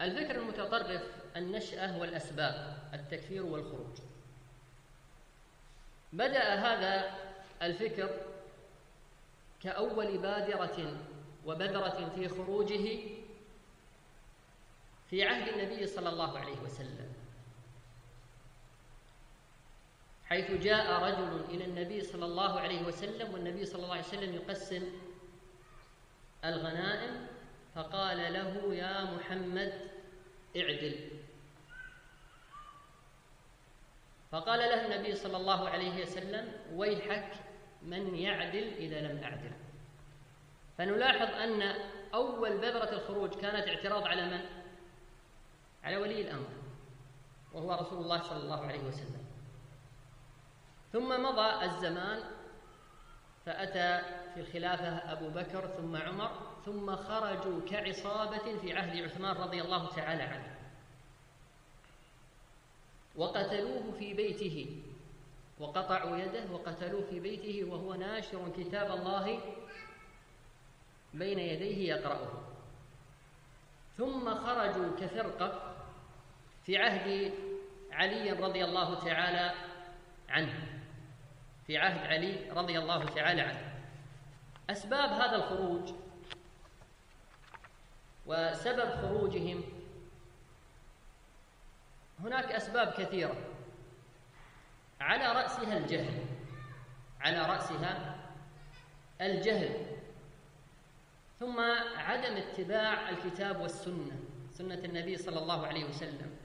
الفكر المتطرف النشأة والأسباب التكفير والخروج. بدأ هذا الفكر كأول بادرة وبذرة في خروجه في عهد النبي صلى الله عليه وسلم. حيث جاء رجل إلى النبي صلى الله عليه وسلم والنبي صلى الله عليه وسلم يقسم الغنائم فقال له يا محمد اعدل. فقال له النبي صلى الله عليه وسلم ويحك من يعدل إذا لم أعدل. فنلاحظ أن أول بذرة الخروج كانت اعتراض على من؟ على ولي الأمر وهو رسول الله صلى الله عليه وسلم. ثم مضى الزمان فأتى في الخلافة أبو بكر ثم عمر ثم خرجوا كعصابة في عهد عثمان رضي الله تعالى عنه. وقتلوه في بيته وقطعوا يده وقتلوه في بيته وهو ناشر كتاب الله بين يديه يقرأه. ثم خرجوا كفرقة في عهد علي رضي الله تعالى عنه. في عهد علي رضي الله تعالى عنه. أسباب هذا الخروج وسبب خروجهم هناك أسباب كثيرة. على رأسها الجهل على رأسها الجهل. ثم عدم اتباع الكتاب والسنة سنة النبي صلى الله عليه وسلم.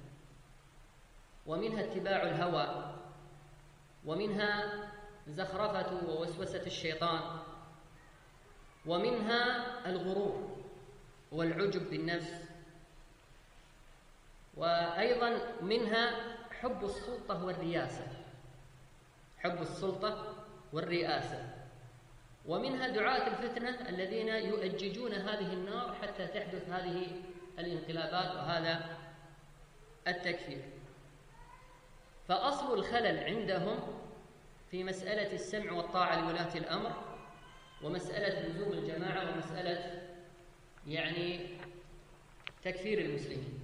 ومنها اتباع الهوى ومنها زخرفة ووسوسة الشيطان. ومنها الغرور والعجب بالنفس. وأيضا منها حب السلطة والرياسة. حب السلطة والرئاسة ومنها دعاة الفتنة الذين يؤججون هذه النار حتى تحدث هذه الانقلابات وهذا التكفير. فأصل الخلل عندهم في مسألة السمع والطاعة لولاة الأمر ومسألة لزوم الجماعة ومسألة يعني تكفير المسلمين.